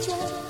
家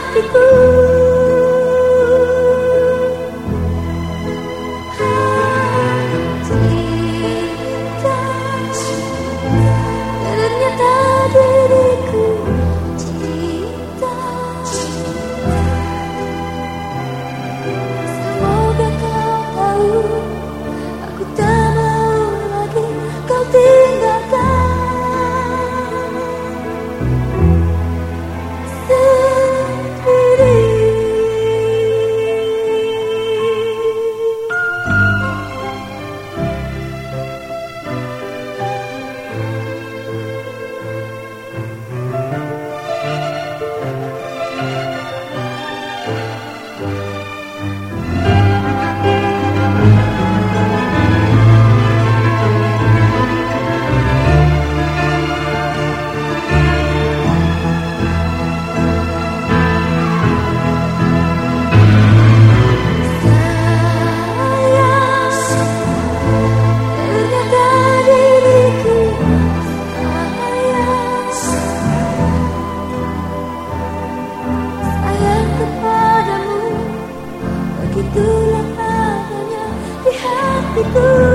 hatiku You.